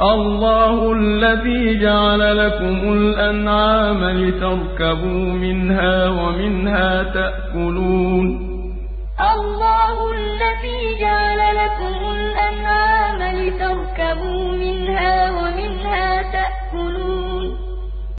الله الذي جعل لكم الأنعام لتركبوا منها ومنها تأكلون